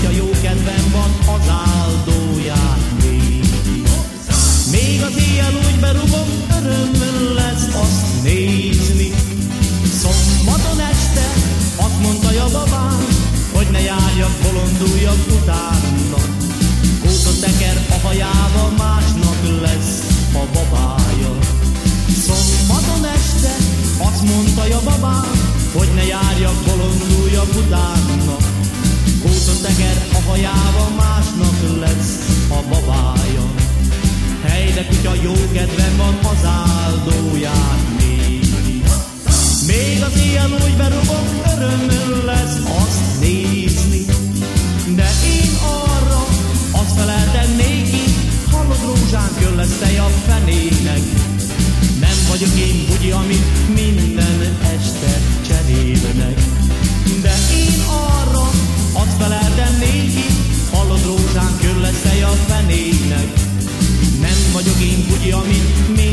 Kutya jó kedvem van az áldóján még. Még az éjjel úgy berúgom, öröm lesz azt nézni. Szombaton este azt mondta a babám, hogy ne járjak, bolonduljak utána. Kóta teker a hajába, másnak lesz a babája. Szombaton este azt mondta a babám, hogy ne járjak, bolonduljak utána. Teger a hajába másnak lesz a babája. Helyre kutya jó kedve van az áldóján még. Még az ilyen úgy berobok, öröm lesz azt nézni. De én arra azt feleltem néki, hallod rózsán köl lesz te a fenének. Nem vagyok én bugyi, amit minden este cserélek. You're me, me.